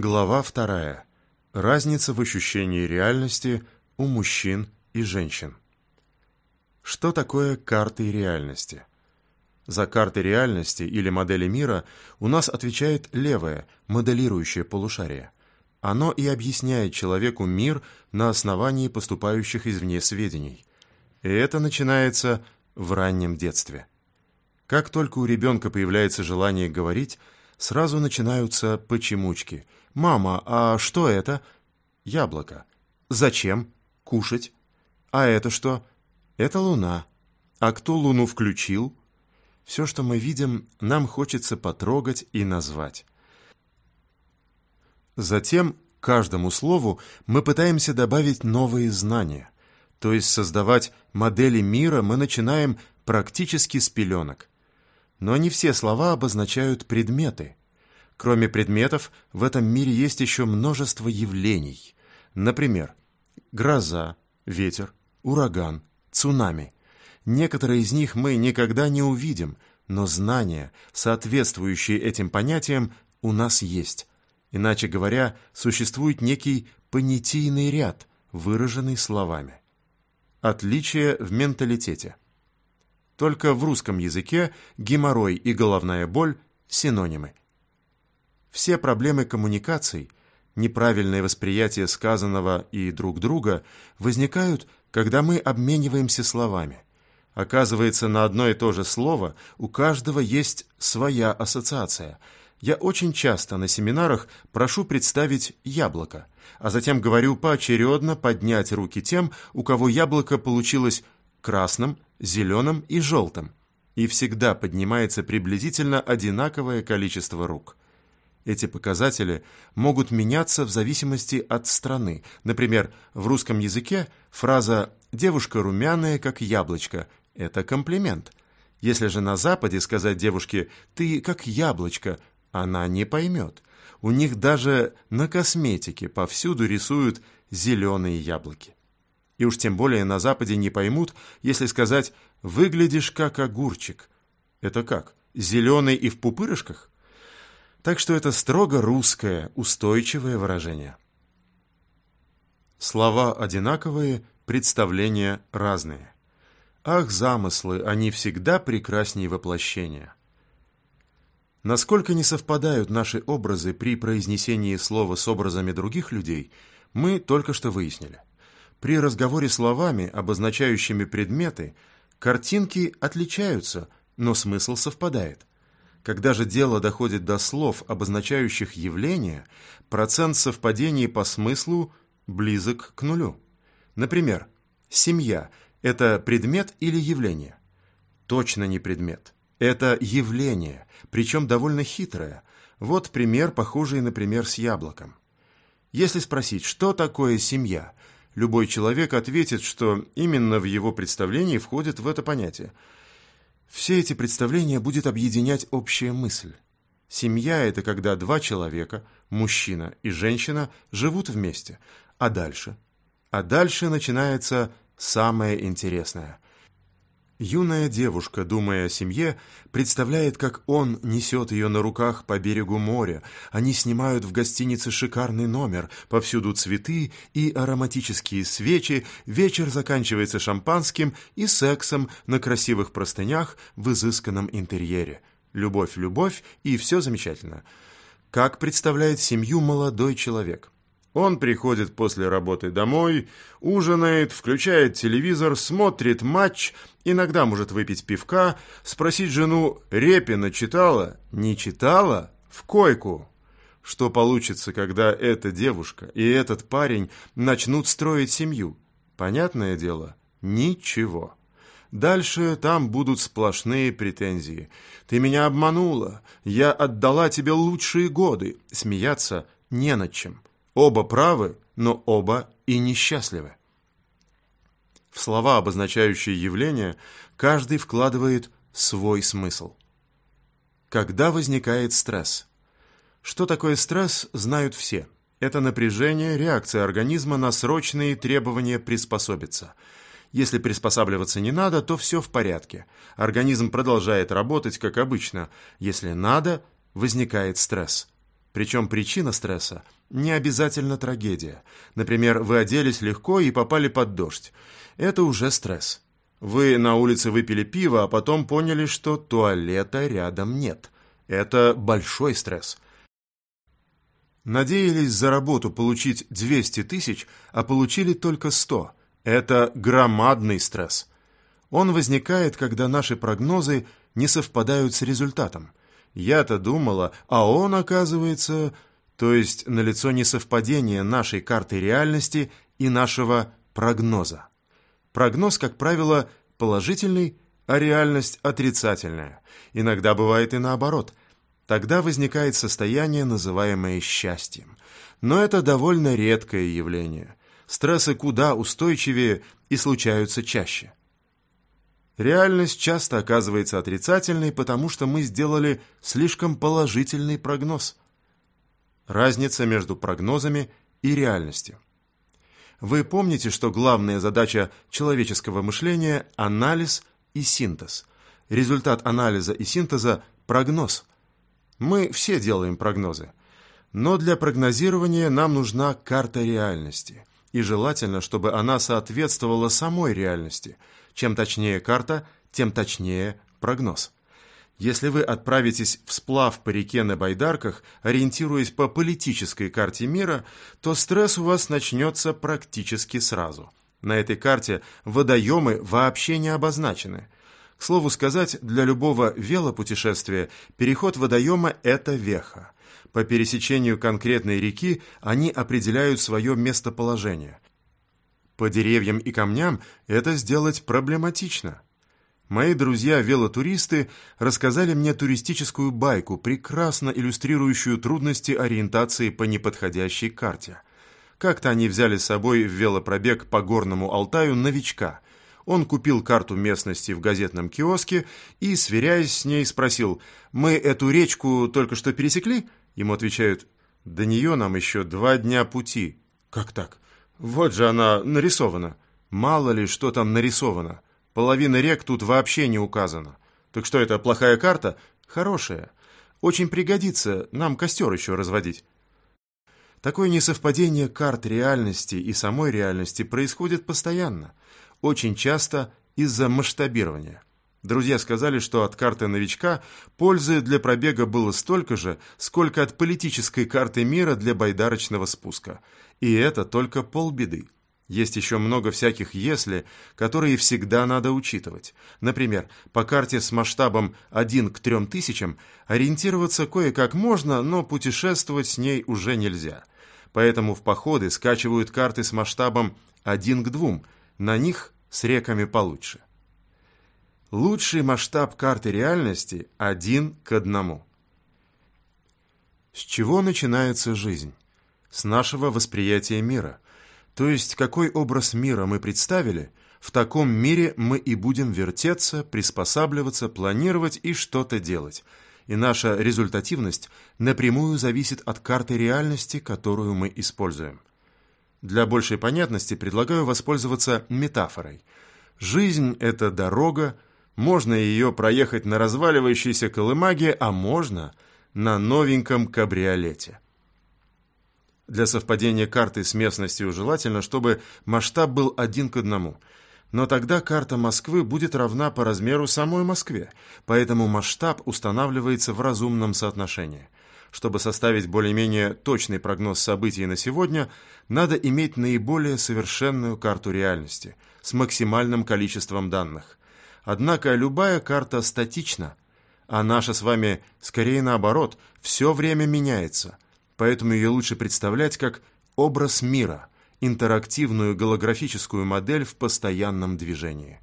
Глава вторая. Разница в ощущении реальности у мужчин и женщин. Что такое карты реальности? За карты реальности или модели мира у нас отвечает левое, моделирующее полушарие. Оно и объясняет человеку мир на основании поступающих извне сведений. И это начинается в раннем детстве. Как только у ребенка появляется желание говорить, сразу начинаются почемучки. «Мама, а что это?» «Яблоко». «Зачем? Кушать». «А это что?» «Это луна». «А кто луну включил?» Все, что мы видим, нам хочется потрогать и назвать. Затем каждому слову мы пытаемся добавить новые знания, то есть создавать модели мира мы начинаем практически с пеленок. Но не все слова обозначают предметы. Кроме предметов, в этом мире есть еще множество явлений. Например, гроза, ветер, ураган, цунами. Некоторые из них мы никогда не увидим, но знания, соответствующие этим понятиям, у нас есть. Иначе говоря, существует некий понятийный ряд, выраженный словами. Отличие в менталитете – только в русском языке геморрой и головная боль – синонимы. Все проблемы коммуникаций, неправильное восприятие сказанного и друг друга возникают, когда мы обмениваемся словами. Оказывается, на одно и то же слово у каждого есть своя ассоциация. Я очень часто на семинарах прошу представить яблоко, а затем говорю поочередно поднять руки тем, у кого яблоко получилось красным, зеленым и желтым, и всегда поднимается приблизительно одинаковое количество рук. Эти показатели могут меняться в зависимости от страны. Например, в русском языке фраза «девушка румяная, как яблочко» – это комплимент. Если же на Западе сказать девушке «ты как яблочко», она не поймет. У них даже на косметике повсюду рисуют зеленые яблоки. И уж тем более на Западе не поймут, если сказать «выглядишь как огурчик». Это как, зеленый и в пупырышках? Так что это строго русское, устойчивое выражение. Слова одинаковые, представления разные. Ах, замыслы, они всегда прекраснее воплощения. Насколько не совпадают наши образы при произнесении слова с образами других людей, мы только что выяснили. При разговоре словами, обозначающими предметы, картинки отличаются, но смысл совпадает. Когда же дело доходит до слов, обозначающих явления, процент совпадений по смыслу близок к нулю. Например, семья – это предмет или явление? Точно не предмет. Это явление, причем довольно хитрое. Вот пример, похожий, например, с яблоком. Если спросить, что такое семья – любой человек ответит, что именно в его представлении входит в это понятие. Все эти представления будет объединять общая мысль. Семья – это когда два человека, мужчина и женщина, живут вместе. А дальше? А дальше начинается самое интересное – Юная девушка, думая о семье, представляет, как он несет ее на руках по берегу моря. Они снимают в гостинице шикарный номер, повсюду цветы и ароматические свечи, вечер заканчивается шампанским и сексом на красивых простынях в изысканном интерьере. Любовь, любовь, и все замечательно. Как представляет семью молодой человек – он приходит после работы домой, ужинает, включает телевизор, смотрит матч, иногда может выпить пивка, спросить жену «Репина читала?» «Не читала?» «В койку». Что получится, когда эта девушка и этот парень начнут строить семью? Понятное дело, ничего. Дальше там будут сплошные претензии. «Ты меня обманула, я отдала тебе лучшие годы». Смеяться не над чем. Оба правы, но оба и несчастливы. В слова, обозначающие явление, каждый вкладывает свой смысл. Когда возникает стресс? Что такое стресс, знают все. Это напряжение, реакция организма на срочные требования приспособиться. Если приспосабливаться не надо, то все в порядке. Организм продолжает работать, как обычно. Если надо, возникает стресс. Причем причина стресса не обязательно трагедия. Например, вы оделись легко и попали под дождь. Это уже стресс. Вы на улице выпили пиво, а потом поняли, что туалета рядом нет. Это большой стресс. Надеялись за работу получить 200 тысяч, а получили только 100. Это громадный стресс. Он возникает, когда наши прогнозы не совпадают с результатом. Я-то думала, а он, оказывается... То есть налицо несовпадение нашей карты реальности и нашего прогноза. Прогноз, как правило, положительный, а реальность отрицательная. Иногда бывает и наоборот. Тогда возникает состояние, называемое счастьем. Но это довольно редкое явление. Стрессы куда устойчивее и случаются чаще. Реальность часто оказывается отрицательной, потому что мы сделали слишком положительный прогноз. Разница между прогнозами и реальностью. Вы помните, что главная задача человеческого мышления – анализ и синтез. Результат анализа и синтеза – прогноз. Мы все делаем прогнозы. Но для прогнозирования нам нужна карта реальности. И желательно, чтобы она соответствовала самой реальности. Чем точнее карта, тем точнее прогноз. Если вы отправитесь в сплав по реке на байдарках, ориентируясь по политической карте мира, то стресс у вас начнется практически сразу. На этой карте водоемы вообще не обозначены. К слову сказать, для любого велопутешествия переход водоема – это веха. По пересечению конкретной реки они определяют свое местоположение. По деревьям и камням это сделать проблематично – Мои друзья-велотуристы рассказали мне туристическую байку, прекрасно иллюстрирующую трудности ориентации по неподходящей карте. Как-то они взяли с собой в велопробег по горному Алтаю новичка. Он купил карту местности в газетном киоске и, сверяясь с ней, спросил, «Мы эту речку только что пересекли?» Ему отвечают, «До нее нам еще два дня пути». «Как так? Вот же она нарисована». «Мало ли, что там нарисовано». Половина рек тут вообще не указана. Так что это, плохая карта? Хорошая. Очень пригодится нам костер еще разводить. Такое несовпадение карт реальности и самой реальности происходит постоянно, очень часто из-за масштабирования. Друзья сказали, что от карты новичка пользы для пробега было столько же, сколько от политической карты мира для байдарочного спуска. И это только полбеды. Есть еще много всяких «если», которые всегда надо учитывать. Например, по карте с масштабом 1 к 3000 ориентироваться кое-как можно, но путешествовать с ней уже нельзя. Поэтому в походы скачивают карты с масштабом 1 к 2, на них с реками получше. Лучший масштаб карты реальности – 1 к 1. С чего начинается жизнь? С нашего восприятия мира – то есть, какой образ мира мы представили, в таком мире мы и будем вертеться, приспосабливаться, планировать и что-то делать. И наша результативность напрямую зависит от карты реальности, которую мы используем. Для большей понятности предлагаю воспользоваться метафорой. Жизнь – это дорога, можно ее проехать на разваливающейся колымаге, а можно на новеньком кабриолете. Для совпадения карты с местностью желательно, чтобы масштаб был один к одному. Но тогда карта Москвы будет равна по размеру самой Москве, поэтому масштаб устанавливается в разумном соотношении. Чтобы составить более-менее точный прогноз событий на сегодня, надо иметь наиболее совершенную карту реальности с максимальным количеством данных. Однако любая карта статична, а наша с вами скорее наоборот, все время меняется – поэтому ее лучше представлять как образ мира, интерактивную голографическую модель в постоянном движении.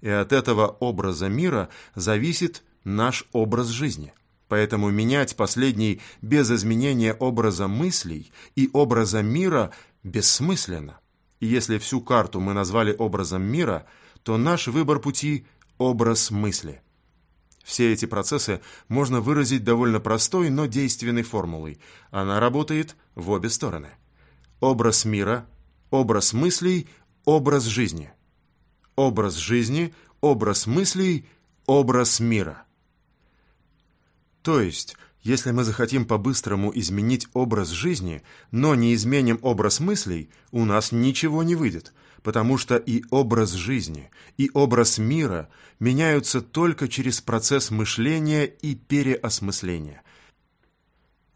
И от этого образа мира зависит наш образ жизни. Поэтому менять последний без изменения образа мыслей и образа мира бессмысленно. И если всю карту мы назвали образом мира, то наш выбор пути – образ мысли – все эти процессы можно выразить довольно простой, но действенной формулой. Она работает в обе стороны. Образ мира, образ мыслей, образ жизни. Образ жизни, образ мыслей, образ мира. То есть, Если мы захотим по-быстрому изменить образ жизни, но не изменим образ мыслей, у нас ничего не выйдет, потому что и образ жизни, и образ мира меняются только через процесс мышления и переосмысления.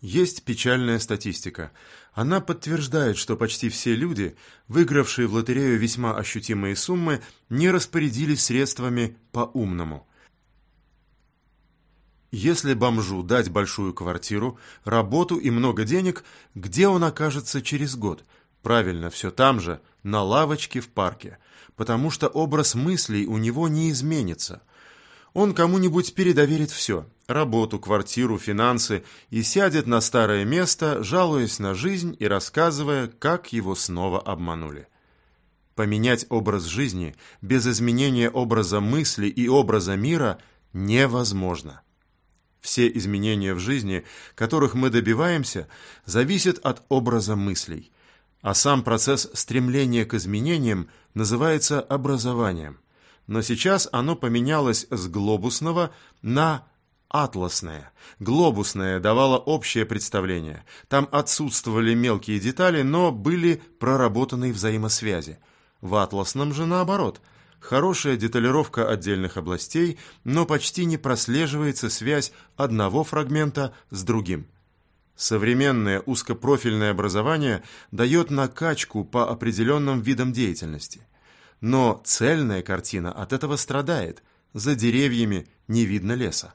Есть печальная статистика. Она подтверждает, что почти все люди, выигравшие в лотерею весьма ощутимые суммы, не распорядились средствами по-умному. Если бомжу дать большую квартиру, работу и много денег, где он окажется через год? Правильно, все там же, на лавочке в парке, потому что образ мыслей у него не изменится. Он кому-нибудь передоверит все – работу, квартиру, финансы – и сядет на старое место, жалуясь на жизнь и рассказывая, как его снова обманули. Поменять образ жизни без изменения образа мысли и образа мира невозможно. Все изменения в жизни, которых мы добиваемся, зависят от образа мыслей, а сам процесс стремления к изменениям называется образованием. Но сейчас оно поменялось с глобусного на атласное. Глобусное давало общее представление. Там отсутствовали мелкие детали, но были проработаны взаимосвязи. В атласном же наоборот – хорошая деталировка отдельных областей, но почти не прослеживается связь одного фрагмента с другим. Современное узкопрофильное образование дает накачку по определенным видам деятельности. Но цельная картина от этого страдает. За деревьями не видно леса.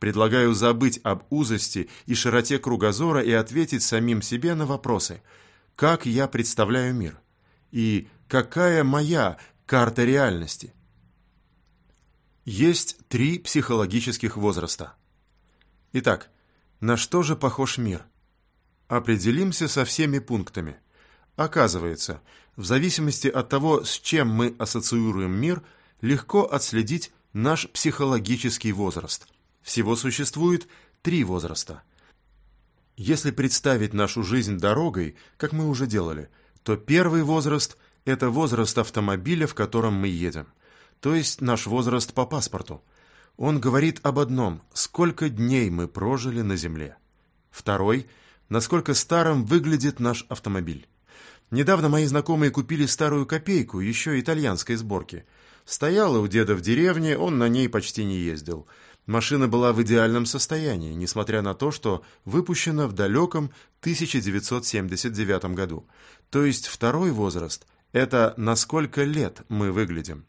Предлагаю забыть об узости и широте кругозора и ответить самим себе на вопросы. Как я представляю мир? И какая моя Карта реальности. Есть три психологических возраста. Итак, на что же похож мир? Определимся со всеми пунктами. Оказывается, в зависимости от того, с чем мы ассоциируем мир, легко отследить наш психологический возраст. Всего существует три возраста. Если представить нашу жизнь дорогой, как мы уже делали, то первый возраст это возраст автомобиля, в котором мы едем. То есть наш возраст по паспорту. Он говорит об одном – сколько дней мы прожили на Земле. Второй – насколько старым выглядит наш автомобиль. Недавно мои знакомые купили старую копейку, еще итальянской сборки. Стояла у деда в деревне, он на ней почти не ездил. Машина была в идеальном состоянии, несмотря на то, что выпущена в далеком 1979 году. То есть второй возраст это на сколько лет мы выглядим.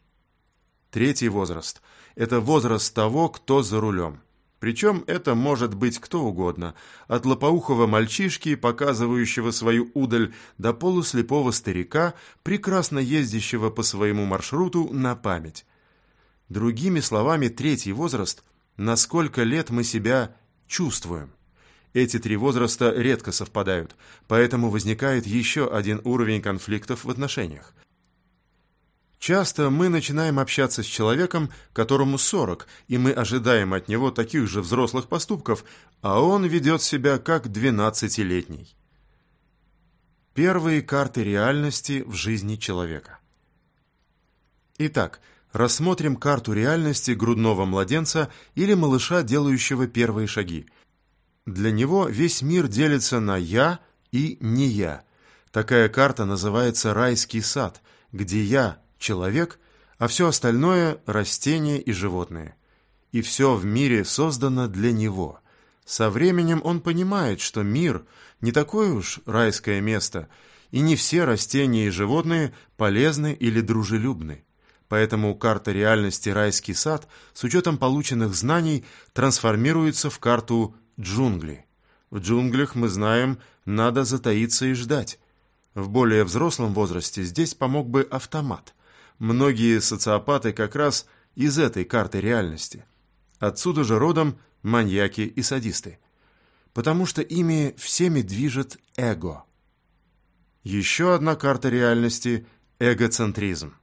Третий возраст – это возраст того, кто за рулем. Причем это может быть кто угодно, от лопоухого мальчишки, показывающего свою удаль, до полуслепого старика, прекрасно ездящего по своему маршруту на память. Другими словами, третий возраст – на сколько лет мы себя чувствуем. Эти три возраста редко совпадают, поэтому возникает еще один уровень конфликтов в отношениях. Часто мы начинаем общаться с человеком, которому 40, и мы ожидаем от него таких же взрослых поступков, а он ведет себя как 12-летний. Первые карты реальности в жизни человека. Итак, рассмотрим карту реальности грудного младенца или малыша, делающего первые шаги – для него весь мир делится на «я» и «не я». Такая карта называется «райский сад», где «я» — человек, а все остальное — растения и животные. И все в мире создано для него. Со временем он понимает, что мир — не такое уж райское место, и не все растения и животные полезны или дружелюбны. Поэтому карта реальности «Райский сад» с учетом полученных знаний трансформируется в карту джунгли. В джунглях, мы знаем, надо затаиться и ждать. В более взрослом возрасте здесь помог бы автомат. Многие социопаты как раз из этой карты реальности. Отсюда же родом маньяки и садисты. Потому что ими всеми движет эго. Еще одна карта реальности – эгоцентризм.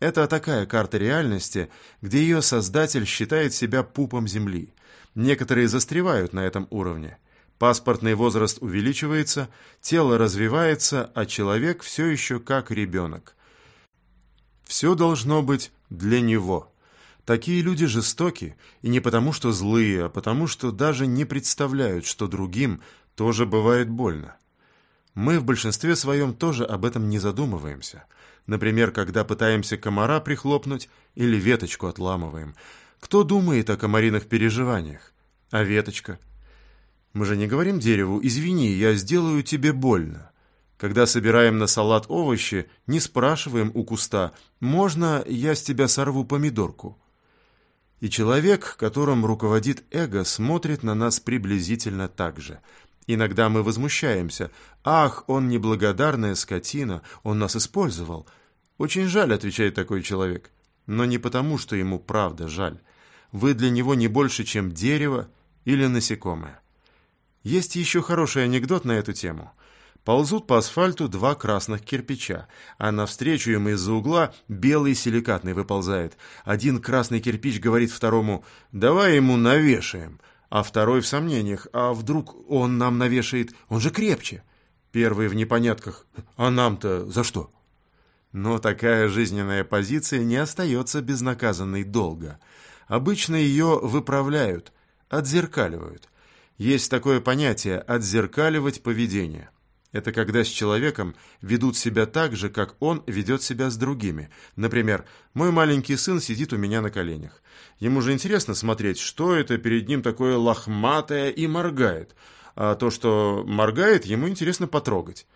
Это такая карта реальности, где ее создатель считает себя пупом Земли – Некоторые застревают на этом уровне. Паспортный возраст увеличивается, тело развивается, а человек все еще как ребенок. Все должно быть для него. Такие люди жестоки, и не потому, что злые, а потому, что даже не представляют, что другим тоже бывает больно. Мы в большинстве своем тоже об этом не задумываемся. Например, когда пытаемся комара прихлопнуть или веточку отламываем. Кто думает о комариных переживаниях? А веточка? Мы же не говорим дереву «извини, я сделаю тебе больно». Когда собираем на салат овощи, не спрашиваем у куста «можно я с тебя сорву помидорку?» И человек, которым руководит эго, смотрит на нас приблизительно так же. Иногда мы возмущаемся. «Ах, он неблагодарная скотина, он нас использовал». «Очень жаль», — отвечает такой человек. Но не потому, что ему правда жаль. Вы для него не больше, чем дерево или насекомое. Есть еще хороший анекдот на эту тему — Ползут по асфальту два красных кирпича, а навстречу им из-за угла белый силикатный выползает. Один красный кирпич говорит второму «давай ему навешаем», а второй в сомнениях «а вдруг он нам навешает, он же крепче». Первый в непонятках «а нам-то за что?» Но такая жизненная позиция не остается безнаказанной долго. Обычно ее выправляют, отзеркаливают. Есть такое понятие «отзеркаливать поведение». Это когда с человеком ведут себя так же, как он ведет себя с другими. Например, мой маленький сын сидит у меня на коленях. Ему же интересно смотреть, что это перед ним такое лохматое и моргает. А то, что моргает, ему интересно потрогать.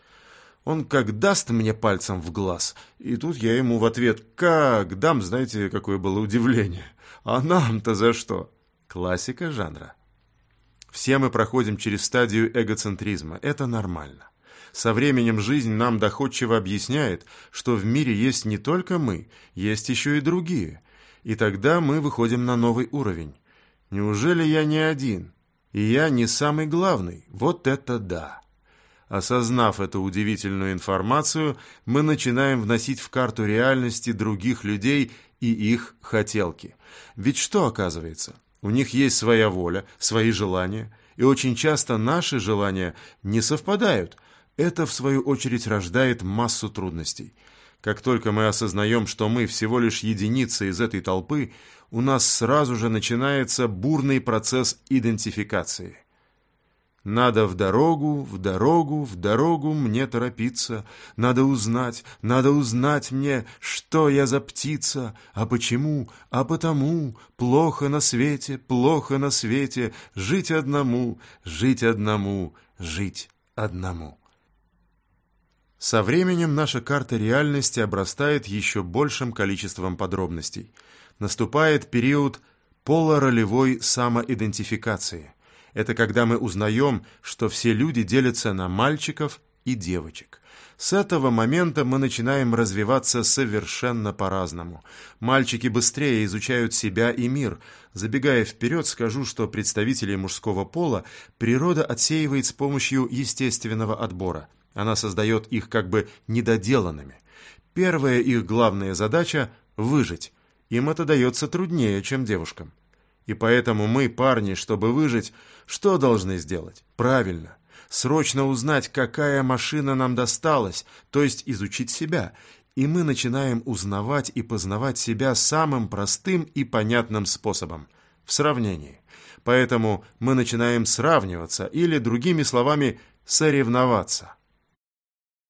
Он как даст мне пальцем в глаз, и тут я ему в ответ «как дам», знаете, какое было удивление. А нам-то за что? Классика жанра. Все мы проходим через стадию эгоцентризма. Это нормально. Со временем жизнь нам доходчиво объясняет, что в мире есть не только мы, есть еще и другие. И тогда мы выходим на новый уровень. Неужели я не один? И я не самый главный? Вот это да! Осознав эту удивительную информацию, мы начинаем вносить в карту реальности других людей и их хотелки. Ведь что оказывается? У них есть своя воля, свои желания, и очень часто наши желания не совпадают – это, в свою очередь, рождает массу трудностей. Как только мы осознаем, что мы всего лишь единицы из этой толпы, у нас сразу же начинается бурный процесс идентификации. Надо в дорогу, в дорогу, в дорогу мне торопиться. Надо узнать, надо узнать мне, что я за птица, а почему, а потому. Плохо на свете, плохо на свете, жить одному, жить одному, жить одному. Со временем наша карта реальности обрастает еще большим количеством подробностей. Наступает период полуролевой самоидентификации. Это когда мы узнаем, что все люди делятся на мальчиков и девочек. С этого момента мы начинаем развиваться совершенно по-разному. Мальчики быстрее изучают себя и мир. Забегая вперед, скажу, что представителей мужского пола природа отсеивает с помощью естественного отбора – она создает их как бы недоделанными. Первая их главная задача – выжить. Им это дается труднее, чем девушкам. И поэтому мы, парни, чтобы выжить, что должны сделать? Правильно. Срочно узнать, какая машина нам досталась, то есть изучить себя. И мы начинаем узнавать и познавать себя самым простым и понятным способом – в сравнении. Поэтому мы начинаем сравниваться или, другими словами, соревноваться.